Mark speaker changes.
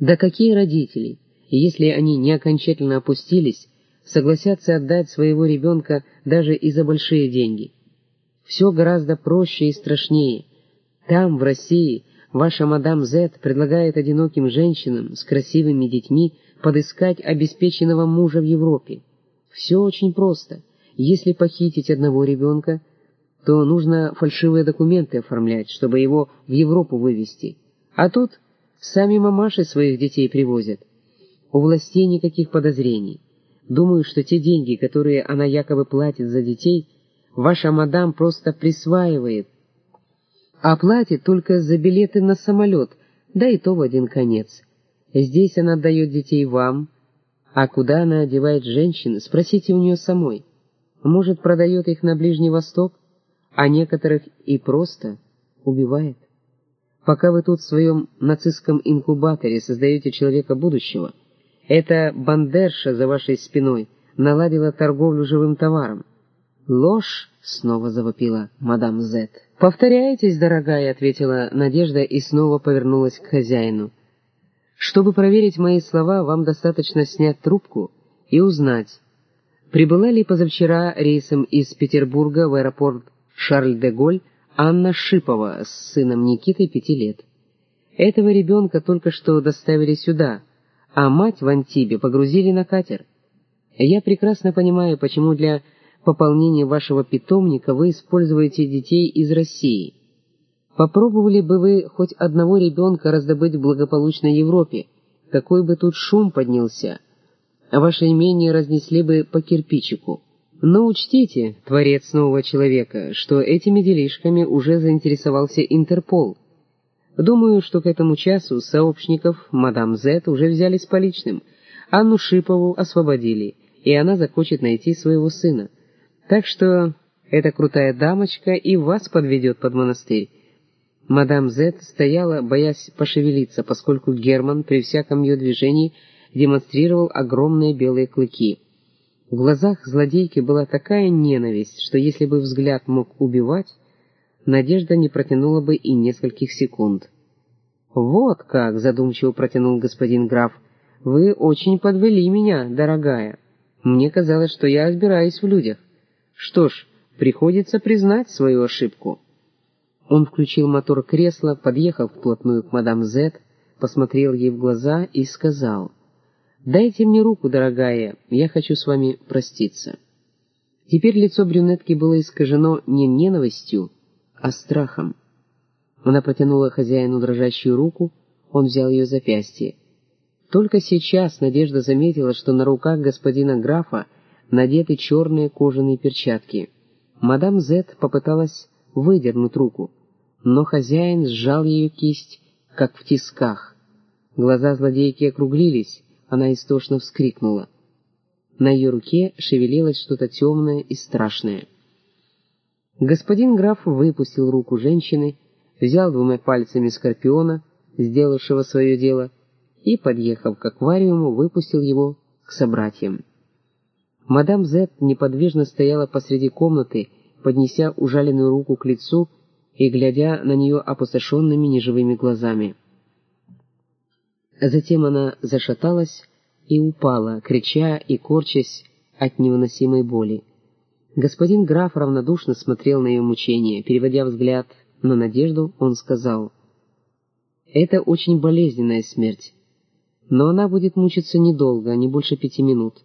Speaker 1: Да какие родители, если они не окончательно опустились, согласятся отдать своего ребенка даже и за большие деньги? Все гораздо проще и страшнее. Там, в России, ваша мадам Зет предлагает одиноким женщинам с красивыми детьми подыскать обеспеченного мужа в Европе. Все очень просто. Если похитить одного ребенка, то нужно фальшивые документы оформлять, чтобы его в Европу вывести. А тут сами мамаши своих детей привозят. У властей никаких подозрений. Думаю, что те деньги, которые она якобы платит за детей, ваша мадам просто присваивает, а платит только за билеты на самолет, да и то в один конец. Здесь она дает детей вам, а куда она одевает женщин, спросите у нее самой. Может, продает их на Ближний Восток, а некоторых и просто убивает. Пока вы тут в своем нацистском инкубаторе создаете человека будущего, эта бандерша за вашей спиной наладила торговлю живым товаром. «Ложь!» — снова завопила мадам Зет. «Повторяетесь, дорогая», — ответила Надежда и снова повернулась к хозяину. «Чтобы проверить мои слова, вам достаточно снять трубку и узнать, прибыла ли позавчера рейсом из Петербурга в аэропорт Шарль-де-Голь Анна Шипова с сыном Никитой пяти лет. Этого ребенка только что доставили сюда, а мать в Антибе погрузили на катер. Я прекрасно понимаю, почему для пополнения вашего питомника вы используете детей из России. Попробовали бы вы хоть одного ребенка раздобыть в благополучной Европе, какой бы тут шум поднялся, а ваше имение разнесли бы по кирпичику. Но учтите, творец нового человека, что этими делишками уже заинтересовался Интерпол. Думаю, что к этому часу сообщников мадам Зет уже взяли с поличным, Анну Шипову освободили, и она захочет найти своего сына. Так что эта крутая дамочка и вас подведет под монастырь. Мадам Зет стояла, боясь пошевелиться, поскольку Герман при всяком ее движении демонстрировал огромные белые клыки. В глазах злодейки была такая ненависть, что если бы взгляд мог убивать, Надежда не протянула бы и нескольких секунд. «Вот как!» — задумчиво протянул господин граф. «Вы очень подвели меня, дорогая. Мне казалось, что я разбираюсь в людях». Что ж, приходится признать свою ошибку. Он включил мотор кресла, подъехал вплотную к мадам Зет, посмотрел ей в глаза и сказал, «Дайте мне руку, дорогая, я хочу с вами проститься». Теперь лицо брюнетки было искажено не ненавистью, а страхом. Она протянула хозяину дрожащую руку, он взял ее запястье. Только сейчас Надежда заметила, что на руках господина графа надеты черные кожаные перчатки. Мадам Зет попыталась выдернуть руку, но хозяин сжал ее кисть, как в тисках. Глаза злодейки округлились, она истошно вскрикнула. На ее руке шевелилось что-то темное и страшное. Господин граф выпустил руку женщины, взял двумя пальцами скорпиона, сделавшего свое дело, и, подъехав к аквариуму, выпустил его к собратьям. Мадам Зет неподвижно стояла посреди комнаты, поднеся ужаленную руку к лицу и глядя на нее опустошенными неживыми глазами. Затем она зашаталась и упала, крича и корчась от невыносимой боли. Господин граф равнодушно смотрел на ее мучения. Переводя взгляд на Надежду, он сказал, «Это очень болезненная смерть, но она будет мучиться недолго, не больше пяти минут».